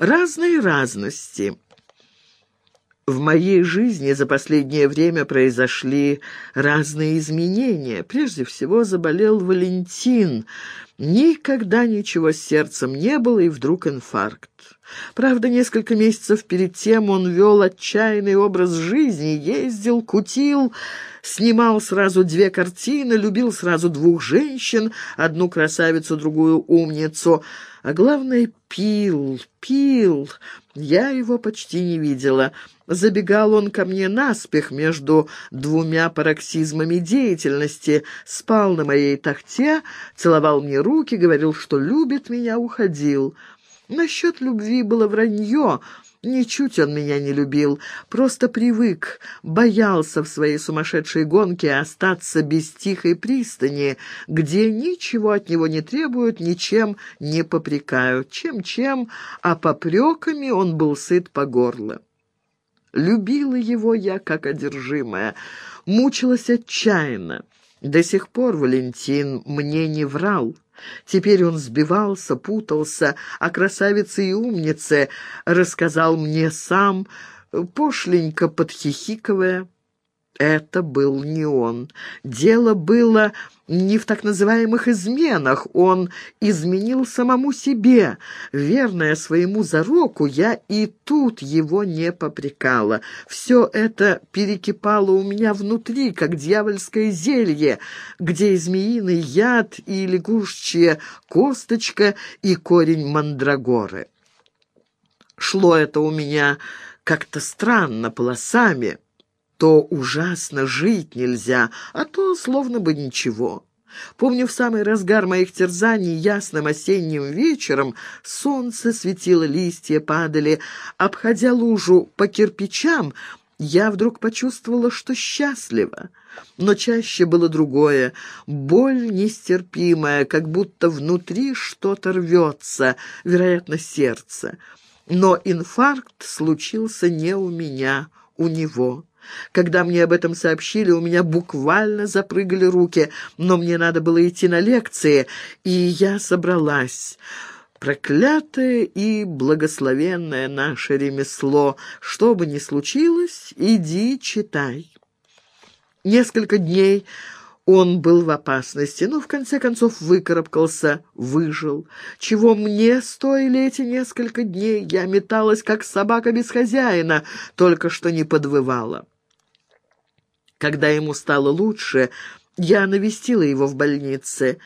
Разные разности. В моей жизни за последнее время произошли разные изменения. Прежде всего заболел Валентин. Никогда ничего с сердцем не было, и вдруг инфаркт. Правда, несколько месяцев перед тем он вел отчаянный образ жизни, ездил, кутил, снимал сразу две картины, любил сразу двух женщин, одну красавицу, другую умницу, а главное — пил, пил. Я его почти не видела. Забегал он ко мне наспех между двумя пароксизмами деятельности, спал на моей тахте, целовал мне руки, говорил, что любит меня, уходил. Насчет любви было вранье, Ничуть он меня не любил, просто привык, боялся в своей сумасшедшей гонке остаться без тихой пристани, где ничего от него не требуют, ничем не попрекают. Чем-чем, а попреками он был сыт по горло. Любила его я как одержимая, мучилась отчаянно. До сих пор Валентин мне не врал. Теперь он сбивался, путался, а красавице и умнице рассказал мне сам, пошленько подхихикивая. Это был не он. Дело было не в так называемых изменах. Он изменил самому себе. Верная своему зароку, я и тут его не попрекала. Все это перекипало у меня внутри, как дьявольское зелье, где и змеиный яд, и лягушечья косточка, и корень мандрагоры. Шло это у меня как-то странно, полосами то ужасно жить нельзя, а то словно бы ничего. Помню, в самый разгар моих терзаний ясным осенним вечером солнце светило, листья падали. Обходя лужу по кирпичам, я вдруг почувствовала, что счастлива. Но чаще было другое, боль нестерпимая, как будто внутри что-то рвется, вероятно, сердце. Но инфаркт случился не у меня, у него. Когда мне об этом сообщили, у меня буквально запрыгали руки, но мне надо было идти на лекции, и я собралась. Проклятое и благословенное наше ремесло. Что бы ни случилось, иди читай. Несколько дней он был в опасности, но в конце концов выкарабкался, выжил. Чего мне стоили эти несколько дней? Я металась, как собака без хозяина, только что не подвывала. Когда ему стало лучше, я навестила его в больнице.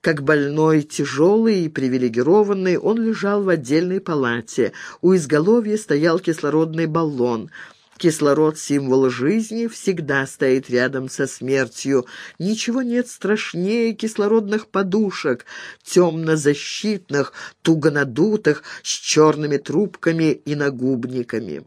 Как больной, тяжелый и привилегированный, он лежал в отдельной палате. У изголовья стоял кислородный баллон. Кислород — символ жизни, всегда стоит рядом со смертью. Ничего нет страшнее кислородных подушек, темно-защитных, туго надутых, с черными трубками и нагубниками.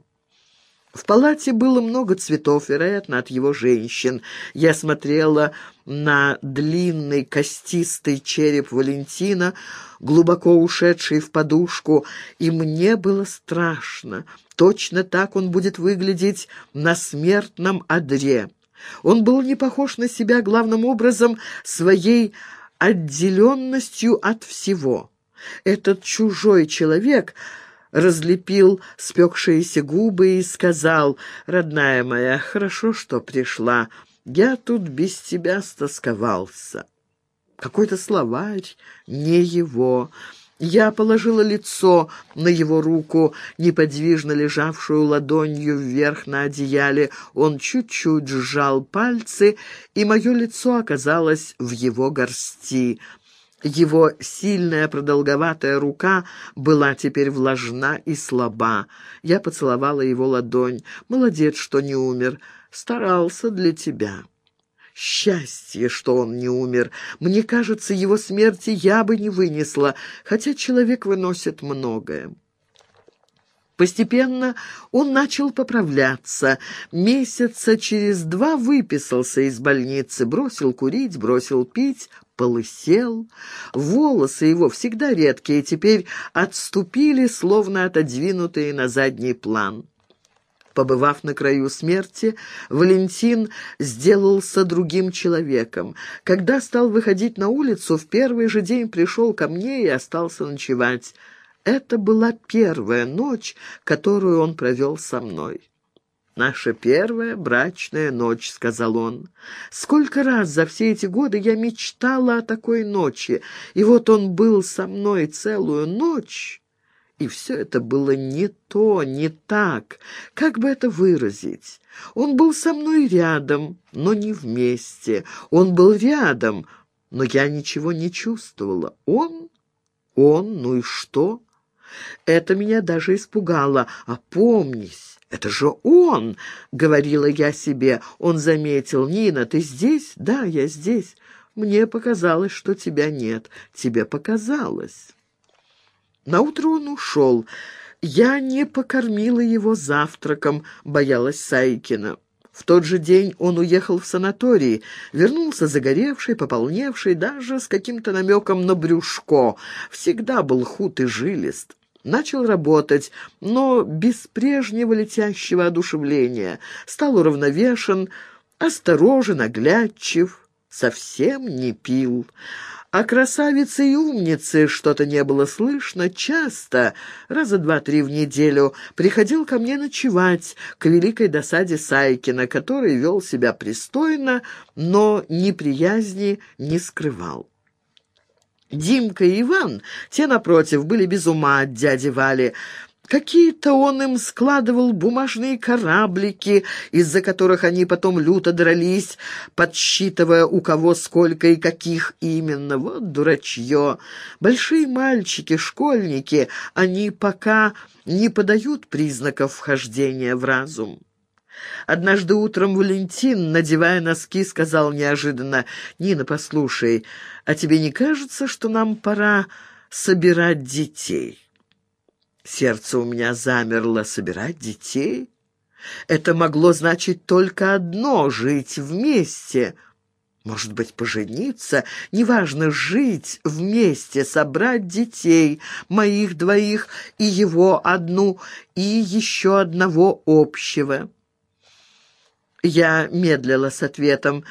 В палате было много цветов, вероятно, от его женщин. Я смотрела на длинный костистый череп Валентина, глубоко ушедший в подушку, и мне было страшно. Точно так он будет выглядеть на смертном одре. Он был не похож на себя главным образом своей отделенностью от всего. Этот чужой человек разлепил спекшиеся губы и сказал, «Родная моя, хорошо, что пришла. Я тут без тебя стосковался». Какой-то словарь, не его. Я положила лицо на его руку, неподвижно лежавшую ладонью вверх на одеяле. Он чуть-чуть сжал пальцы, и мое лицо оказалось в его горсти. Его сильная продолговатая рука была теперь влажна и слаба. Я поцеловала его ладонь. «Молодец, что не умер. Старался для тебя». Счастье, что он не умер. Мне кажется, его смерти я бы не вынесла, хотя человек выносит многое. Постепенно он начал поправляться. Месяца через два выписался из больницы, бросил курить, бросил пить, полысел. Волосы его, всегда редкие, теперь отступили, словно отодвинутые на задний план. Побывав на краю смерти, Валентин сделался другим человеком. Когда стал выходить на улицу, в первый же день пришел ко мне и остался ночевать. Это была первая ночь, которую он провел со мной. «Наша первая брачная ночь», — сказал он. «Сколько раз за все эти годы я мечтала о такой ночи, и вот он был со мной целую ночь». И все это было не то, не так. Как бы это выразить? Он был со мной рядом, но не вместе. Он был рядом, но я ничего не чувствовала. Он? Он? Ну и что? Это меня даже испугало. Опомнись, это же он, — говорила я себе. Он заметил. Нина, ты здесь? Да, я здесь. Мне показалось, что тебя нет. Тебе показалось. Наутро он ушел. Я не покормила его завтраком, боялась Сайкина. В тот же день он уехал в санаторий, вернулся загоревший, пополневший, даже с каким-то намеком на брюшко. Всегда был худ и жилист. Начал работать, но без прежнего летящего одушевления. Стал уравновешен, осторожен, оглядчив, совсем не пил. О красавице и умнице что-то не было слышно. Часто, раза два-три в неделю, приходил ко мне ночевать к великой досаде Сайкина, который вел себя пристойно, но неприязни не скрывал. Димка и Иван, те, напротив, были без ума от дяди Вали. Какие-то он им складывал бумажные кораблики, из-за которых они потом люто дрались, подсчитывая, у кого сколько и каких именно. Вот дурачье. Большие мальчики, школьники, они пока не подают признаков вхождения в разум. Однажды утром Валентин, надевая носки, сказал неожиданно, «Нина, послушай, а тебе не кажется, что нам пора собирать детей?» Сердце у меня замерло. Собирать детей? Это могло значить только одно — жить вместе. Может быть, пожениться? Неважно, жить вместе, собрать детей, моих двоих и его одну, и еще одного общего. Я медлила с ответом.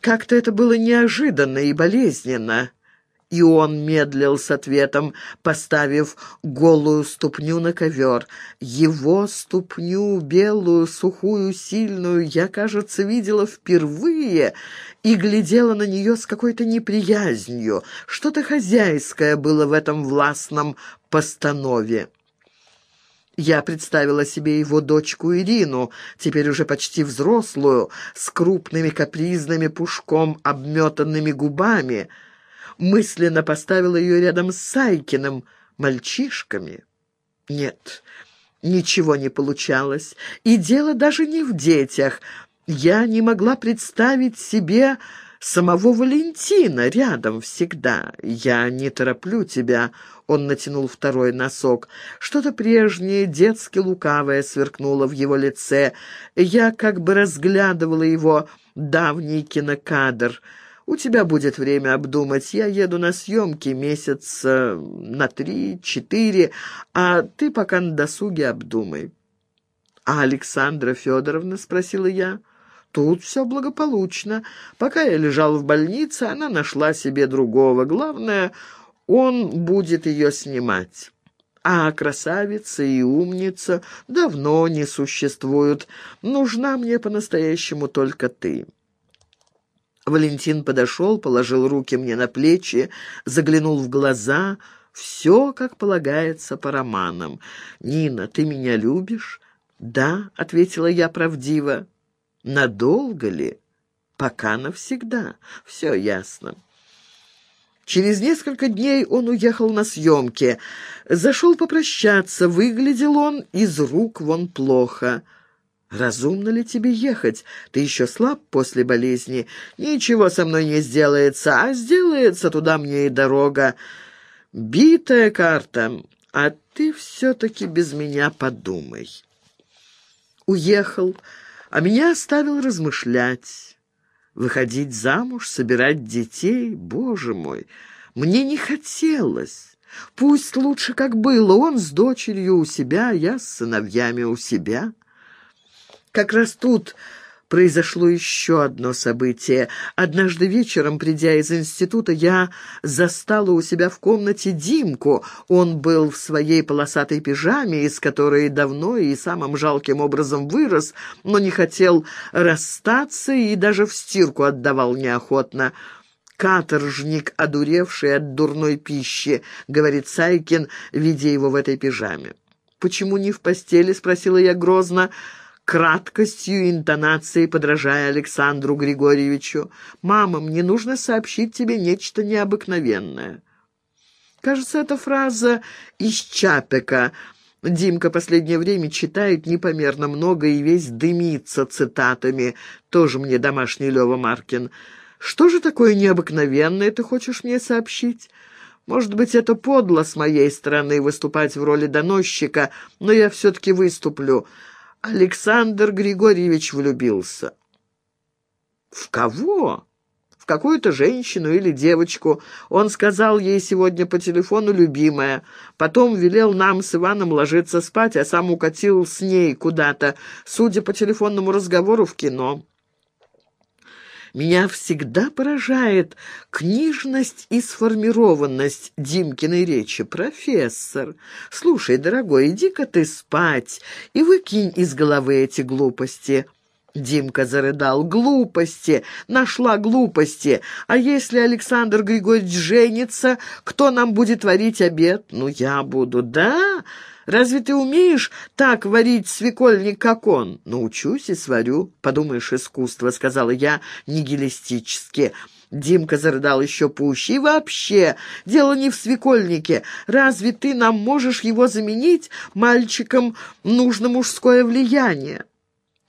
Как-то это было неожиданно и болезненно. И он медлил с ответом, поставив голую ступню на ковер. Его ступню, белую, сухую, сильную, я, кажется, видела впервые и глядела на нее с какой-то неприязнью. Что-то хозяйское было в этом властном постанове. Я представила себе его дочку Ирину, теперь уже почти взрослую, с крупными капризными пушком обметанными губами — мысленно поставила ее рядом с Сайкиным, мальчишками. Нет, ничего не получалось, и дело даже не в детях. Я не могла представить себе самого Валентина рядом всегда. Я не тороплю тебя. Он натянул второй носок. Что-то прежнее, детски лукавое, сверкнуло в его лице. Я как бы разглядывала его давний кинокадр — у тебя будет время обдумать. Я еду на съемки месяца на три-четыре, а ты пока на досуге обдумай». «А Александра Федоровна?» — спросила я. «Тут все благополучно. Пока я лежал в больнице, она нашла себе другого. Главное, он будет ее снимать». А красавица и умница давно не существуют. Нужна мне по-настоящему только ты». Валентин подошел, положил руки мне на плечи, заглянул в глаза. Все, как полагается, по романам. «Нина, ты меня любишь?» «Да», — ответила я правдиво. «Надолго ли?» «Пока навсегда. Все ясно». Через несколько дней он уехал на съемки. Зашел попрощаться. Выглядел он из рук вон плохо. «Разумно ли тебе ехать? Ты еще слаб после болезни. Ничего со мной не сделается, а сделается туда мне и дорога. Битая карта, а ты все-таки без меня подумай». Уехал, а меня оставил размышлять. Выходить замуж, собирать детей, боже мой, мне не хотелось. Пусть лучше, как было, он с дочерью у себя, я с сыновьями у себя». Как раз тут произошло еще одно событие. Однажды вечером, придя из института, я застала у себя в комнате Димку. Он был в своей полосатой пижаме, из которой давно и самым жалким образом вырос, но не хотел расстаться и даже в стирку отдавал неохотно. «Каторжник, одуревший от дурной пищи», — говорит Сайкин, видя его в этой пижаме. «Почему не в постели?» — спросила я грозно краткостью интонации подражая Александру Григорьевичу. «Мама, мне нужно сообщить тебе нечто необыкновенное». Кажется, эта фраза из Чапека. Димка последнее время читает непомерно много и весь дымится цитатами. Тоже мне домашний Лёва Маркин. «Что же такое необыкновенное ты хочешь мне сообщить?» Может быть, это подло с моей стороны выступать в роли доносчика, но я все-таки выступлю. Александр Григорьевич влюбился. В кого? В какую-то женщину или девочку. Он сказал ей сегодня по телефону «любимая». Потом велел нам с Иваном ложиться спать, а сам укатил с ней куда-то, судя по телефонному разговору, в кино. Меня всегда поражает книжность и сформированность Димкиной речи. Профессор, слушай, дорогой, иди-ка ты спать и выкинь из головы эти глупости. Димка зарыдал. «Глупости! Нашла глупости! А если Александр Григорьевич женится, кто нам будет варить обед? Ну, я буду, да?» Разве ты умеешь так варить свекольник, как он?» «Научусь и сварю. Подумаешь, искусство», — сказала я нигилистически. Димка зарыдал еще пуще. «И вообще, дело не в свекольнике. Разве ты нам можешь его заменить? Мальчикам нужно мужское влияние».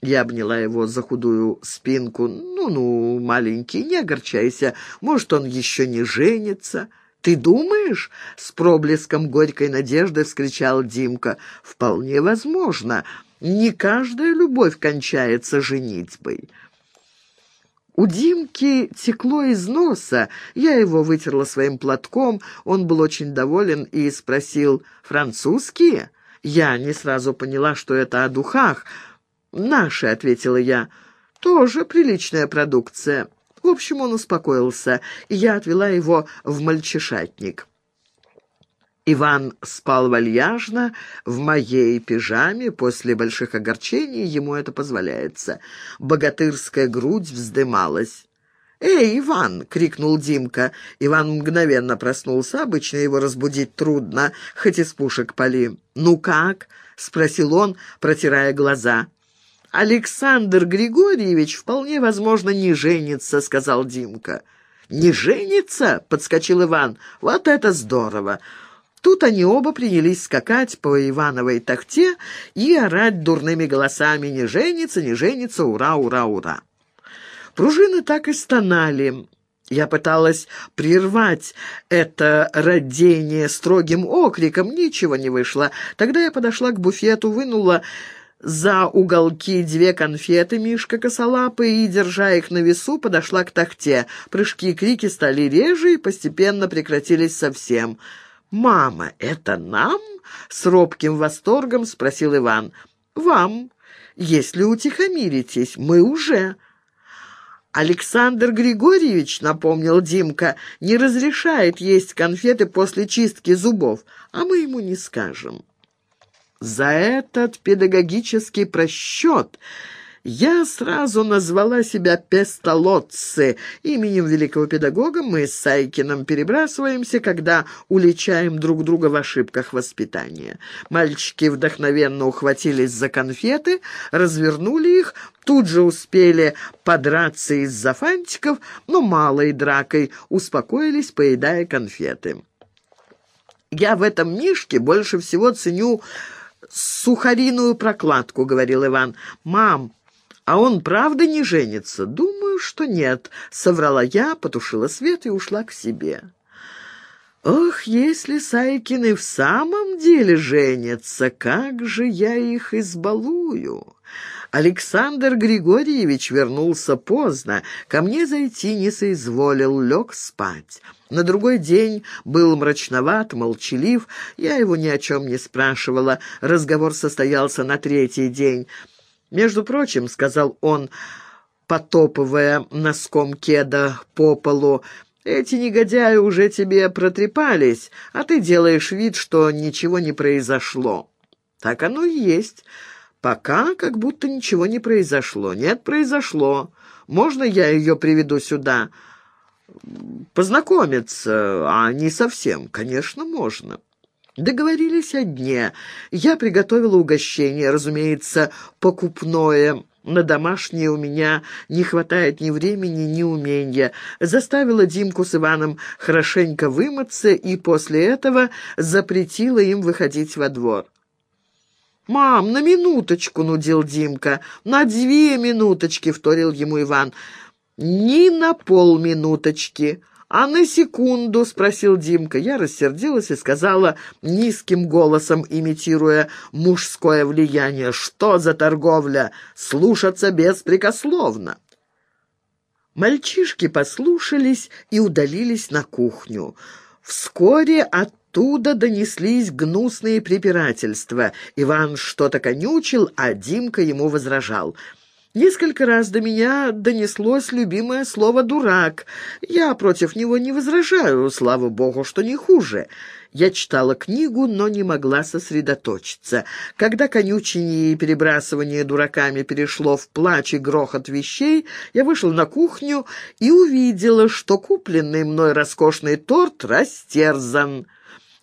Я обняла его за худую спинку. «Ну-ну, маленький, не огорчайся. Может, он еще не женится». «Ты думаешь?» — с проблеском горькой надежды вскричал Димка. «Вполне возможно. Не каждая любовь кончается женитьбой». У Димки текло из носа. Я его вытерла своим платком. Он был очень доволен и спросил «Французские?» Я не сразу поняла, что это о духах. «Наши», — ответила я. «Тоже приличная продукция». В общем, он успокоился, и я отвела его в мальчишатник. Иван спал вальяжно, в моей пижаме, после больших огорчений ему это позволяется. Богатырская грудь вздымалась. «Эй, Иван!» — крикнул Димка. Иван мгновенно проснулся, обычно его разбудить трудно, хоть из пушек пали. «Ну как?» — спросил он, протирая глаза. «Александр Григорьевич вполне возможно не женится», — сказал Димка. «Не женится?» — подскочил Иван. «Вот это здорово!» Тут они оба принялись скакать по Ивановой тахте и орать дурными голосами «Не женится, не женится, ура, ура, ура!» Пружины так и стонали. Я пыталась прервать это родение строгим окриком, ничего не вышло. Тогда я подошла к буфету, вынула за уголки две конфеты Мишка косолапы и, держа их на весу, подошла к тахте. Прыжки и крики стали реже и постепенно прекратились совсем. «Мама, это нам?» — с робким восторгом спросил Иван. «Вам. Если утихомиритесь, мы уже». «Александр Григорьевич, — напомнил Димка, — не разрешает есть конфеты после чистки зубов, а мы ему не скажем». За этот педагогический просчет я сразу назвала себя Пестолотцы. Именем великого педагога мы с Сайкиным перебрасываемся, когда уличаем друг друга в ошибках воспитания. Мальчики вдохновенно ухватились за конфеты, развернули их, тут же успели подраться из-за фантиков, но малой дракой успокоились, поедая конфеты. Я в этом мишке больше всего ценю сухариную прокладку», — говорил Иван. «Мам, а он правда не женится?» «Думаю, что нет», — соврала я, потушила свет и ушла к себе. «Ох, если Сайкины в самом деле женятся, как же я их избалую!» Александр Григорьевич вернулся поздно, ко мне зайти не соизволил, лег спать. На другой день был мрачноват, молчалив, я его ни о чем не спрашивала, разговор состоялся на третий день. «Между прочим», — сказал он, потопывая носком кеда по полу. «Эти негодяи уже тебе протрепались, а ты делаешь вид, что ничего не произошло». «Так оно и есть. Пока как будто ничего не произошло. Нет, произошло. Можно я ее приведу сюда?» «Познакомиться, а не совсем. Конечно, можно». Договорились о дне. Я приготовила угощение, разумеется, покупное. На домашнее у меня не хватает ни времени, ни умения. Заставила Димку с Иваном хорошенько вымыться и после этого запретила им выходить во двор. «Мам, на минуточку!» — нудил Димка. «На две минуточки!» — вторил ему Иван. «Ни на полминуточки!» «А на секунду?» — спросил Димка. Я рассердилась и сказала низким голосом, имитируя мужское влияние. «Что за торговля? Слушаться беспрекословно!» Мальчишки послушались и удалились на кухню. Вскоре оттуда донеслись гнусные препирательства. Иван что-то конючил, а Димка ему возражал — Несколько раз до меня донеслось любимое слово «дурак». Я против него не возражаю, слава богу, что не хуже. Я читала книгу, но не могла сосредоточиться. Когда конючение и перебрасывание дураками перешло в плач и грохот вещей, я вышла на кухню и увидела, что купленный мной роскошный торт растерзан.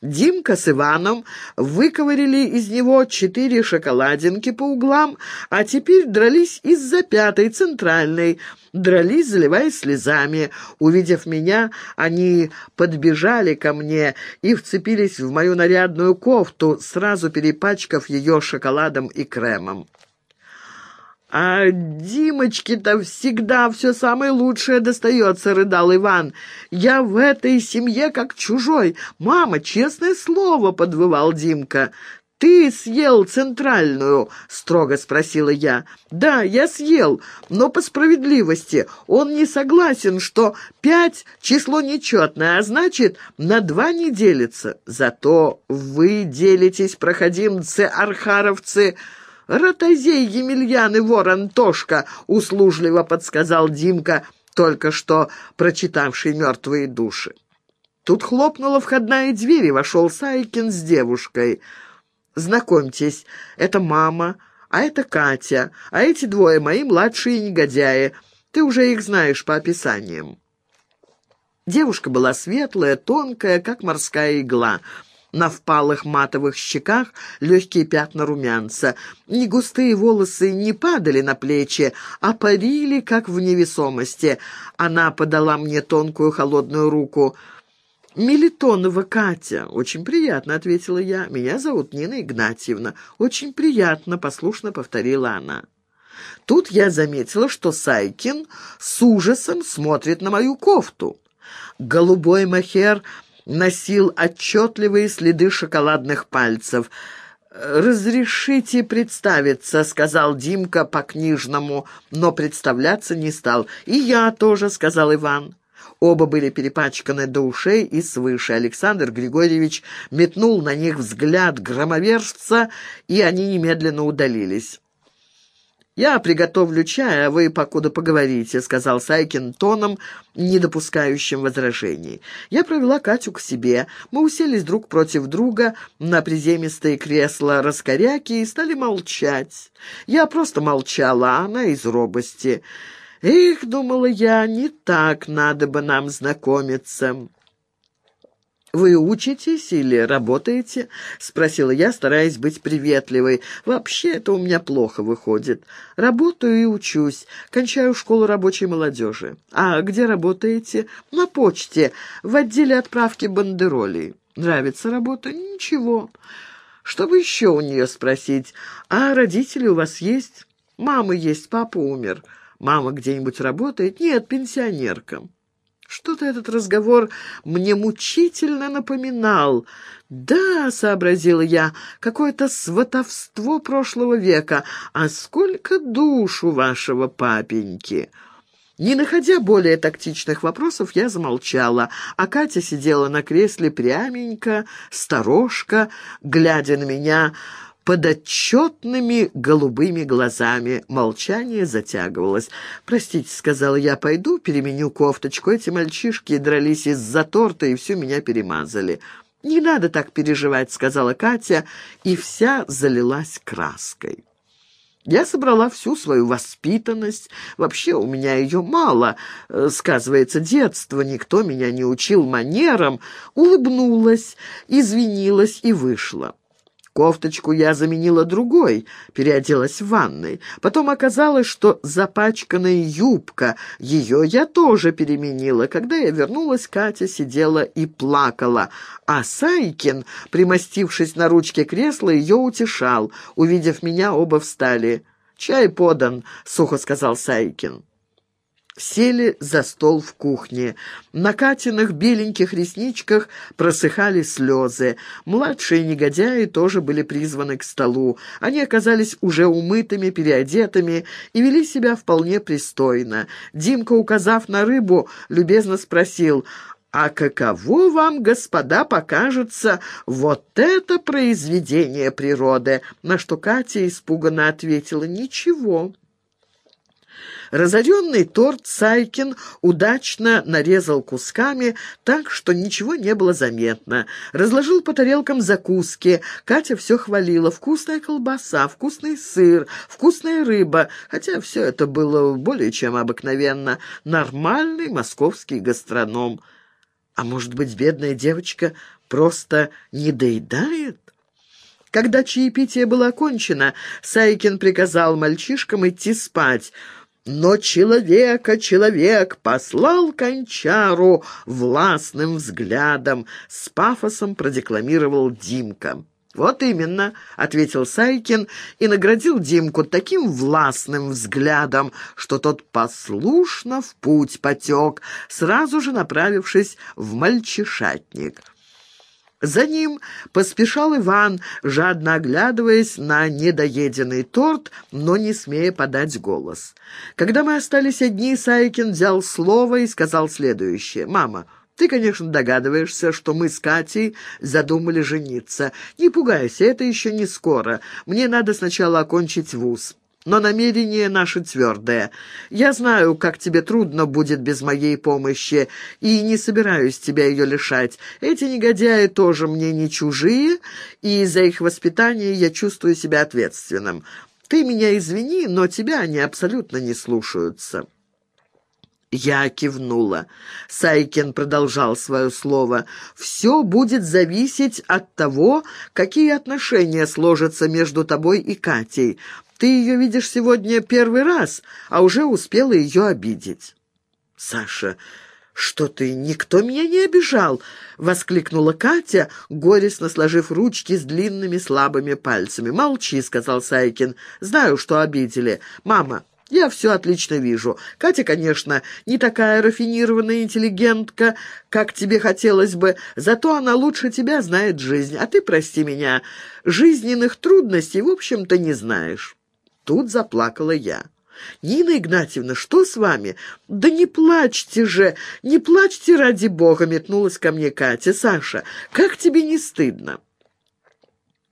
Димка с Иваном выковырили из него четыре шоколадинки по углам, а теперь дрались из-за пятой, центральной, дрались, заливаясь слезами. Увидев меня, они подбежали ко мне и вцепились в мою нарядную кофту, сразу перепачкав ее шоколадом и кремом. «А Димочке-то всегда все самое лучшее достается», — рыдал Иван. «Я в этой семье как чужой. Мама, честное слово», — подвывал Димка. «Ты съел центральную?» — строго спросила я. «Да, я съел, но по справедливости. Он не согласен, что пять — число нечетное, а значит, на два не делится. Зато вы делитесь, проходимцы, архаровцы...» «Ротозей, Емельян и вор Антошка!» — услужливо подсказал Димка, только что прочитавший «Мертвые души». Тут хлопнула входная дверь, и вошел Сайкин с девушкой. «Знакомьтесь, это мама, а это Катя, а эти двое мои младшие негодяи. Ты уже их знаешь по описаниям». Девушка была светлая, тонкая, как морская игла — на впалых матовых щеках легкие пятна румянца. Не густые волосы не падали на плечи, а парили, как в невесомости. Она подала мне тонкую холодную руку. «Мелитонова Катя. Очень приятно», — ответила я. «Меня зовут Нина Игнатьевна. Очень приятно», — послушно повторила она. Тут я заметила, что Сайкин с ужасом смотрит на мою кофту. Голубой махер носил отчетливые следы шоколадных пальцев. «Разрешите представиться», — сказал Димка по-книжному, но представляться не стал. «И я тоже», — сказал Иван. Оба были перепачканы до ушей и свыше. Александр Григорьевич метнул на них взгляд громовержца, и они немедленно удалились. «Я приготовлю чай, а вы покуда поговорите», — сказал Сайкин тоном, не допускающим возражений. Я провела Катю к себе. Мы уселись друг против друга на приземистые кресла раскоряки и стали молчать. Я просто молчала, а она из робости. «Эх, — думала я, — не так надо бы нам знакомиться». «Вы учитесь или работаете?» — спросила я, стараясь быть приветливой. «Вообще это у меня плохо выходит. Работаю и учусь. Кончаю школу рабочей молодежи. А где работаете?» «На почте, в отделе отправки бандеролей. Нравится работа?» «Ничего. Что бы еще у нее спросить? А родители у вас есть?» «Мама есть, папа умер. Мама где-нибудь работает?» «Нет, пенсионерка». Что-то этот разговор мне мучительно напоминал. «Да», — сообразил я, — «какое-то сватовство прошлого века. А сколько душ у вашего папеньки!» Не находя более тактичных вопросов, я замолчала, а Катя сидела на кресле пряменько, сторожка, глядя на меня подотчетными голубыми глазами. Молчание затягивалось. «Простите», — сказала я, — «пойду переменю кофточку. Эти мальчишки дрались из-за торта и всю меня перемазали». «Не надо так переживать», — сказала Катя, и вся залилась краской. Я собрала всю свою воспитанность. Вообще у меня ее мало. Э, сказывается детство, никто меня не учил манерам. Улыбнулась, извинилась и вышла. Кофточку я заменила другой, переоделась в ванной. Потом оказалось, что запачканная юбка, ее я тоже переменила. Когда я вернулась, Катя сидела и плакала, а Сайкин, примостившись на ручке кресла, ее утешал. Увидев меня, оба встали. «Чай подан», — сухо сказал Сайкин. Сели за стол в кухне. На Катиных беленьких ресничках просыхали слезы. Младшие негодяи тоже были призваны к столу. Они оказались уже умытыми, переодетыми и вели себя вполне пристойно. Димка, указав на рыбу, любезно спросил, «А каково вам, господа, покажется вот это произведение природы?» На что Катя испуганно ответила, «Ничего». Разоренный торт Сайкин удачно нарезал кусками, так что ничего не было заметно. Разложил по тарелкам закуски. Катя все хвалила. Вкусная колбаса, вкусный сыр, вкусная рыба. Хотя все это было более чем обыкновенно. Нормальный московский гастроном. А может быть, бедная девочка просто не доедает? Когда чаепитие было окончено, Сайкин приказал мальчишкам идти спать — но человека человек послал кончару властным взглядом, с пафосом продекламировал Димка. «Вот именно», — ответил Сайкин и наградил Димку таким властным взглядом, что тот послушно в путь потек, сразу же направившись в мальчишатник. За ним поспешал Иван, жадно оглядываясь на недоеденный торт, но не смея подать голос. Когда мы остались одни, Сайкин взял слово и сказал следующее. «Мама, ты, конечно, догадываешься, что мы с Катей задумали жениться. Не пугайся, это еще не скоро. Мне надо сначала окончить вуз» но намерение наше твердое. Я знаю, как тебе трудно будет без моей помощи, и не собираюсь тебя ее лишать. Эти негодяи тоже мне не чужие, и за их воспитание я чувствую себя ответственным. Ты меня извини, но тебя они абсолютно не слушаются». Я кивнула. Сайкин продолжал свое слово. «Все будет зависеть от того, какие отношения сложатся между тобой и Катей. Ты ее видишь сегодня первый раз, а уже успела ее обидеть». «Саша, что ты, никто меня не обижал!» — воскликнула Катя, горестно сложив ручки с длинными слабыми пальцами. «Молчи», — сказал Сайкин. «Знаю, что обидели. Мама, я все отлично вижу. Катя, конечно, не такая рафинированная интеллигентка, как тебе хотелось бы, зато она лучше тебя знает жизнь, а ты, прости меня, жизненных трудностей, в общем-то, не знаешь». Тут заплакала я. «Нина Игнатьевна, что с вами?» «Да не плачьте же! Не плачьте ради бога!» — метнулась ко мне Катя. «Саша, как тебе не стыдно?»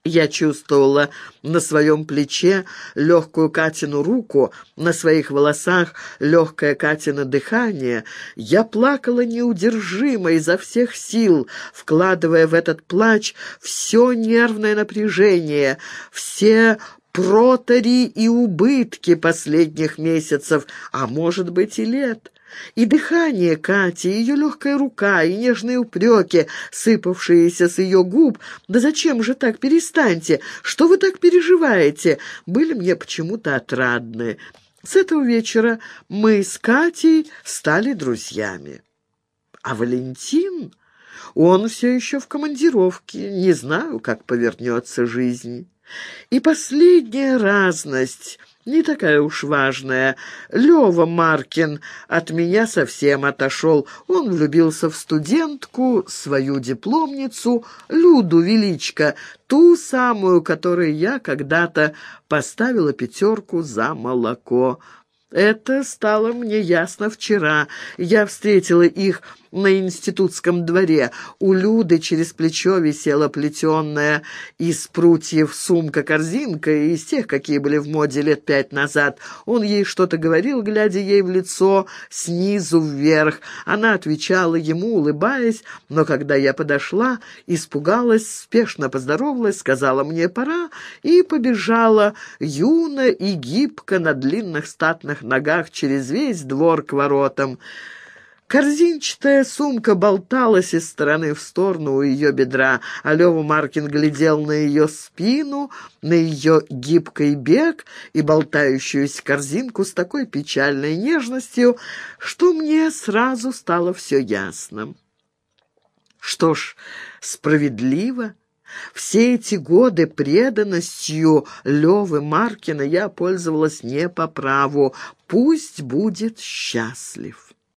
Я чувствовала на своем плече легкую Катину руку, на своих волосах легкое Катино дыхание. Я плакала неудержимо изо всех сил, вкладывая в этот плач все нервное напряжение, все протори и убытки последних месяцев, а может быть и лет. И дыхание Кати, и ее легкая рука, и нежные упреки, сыпавшиеся с ее губ. «Да зачем же так? Перестаньте! Что вы так переживаете?» были мне почему-то отрадны. С этого вечера мы с Катей стали друзьями. А Валентин... Он все еще в командировке, не знаю, как повернется жизнь. И последняя разность, не такая уж важная. Лёва Маркин от меня совсем отошел. Он влюбился в студентку, свою дипломницу, Люду Величко, ту самую, которой я когда-то поставила пятерку за молоко. Это стало мне ясно вчера. Я встретила их на институтском дворе. У Люды через плечо висела плетенная из прутьев сумка-корзинка, из тех, какие были в моде лет пять назад. Он ей что-то говорил, глядя ей в лицо, снизу вверх. Она отвечала ему, улыбаясь, но когда я подошла, испугалась, спешно поздоровалась, сказала мне «пора» и побежала юно и гибко на длинных статных ногах через весь двор к воротам. Корзинчатая сумка болталась из стороны в сторону у ее бедра, а Лева Маркин глядел на ее спину, на ее гибкий бег и болтающуюся корзинку с такой печальной нежностью, что мне сразу стало все ясно. Что ж, справедливо. Все эти годы преданностью Левы Маркина я пользовалась не по праву. Пусть будет счастлив.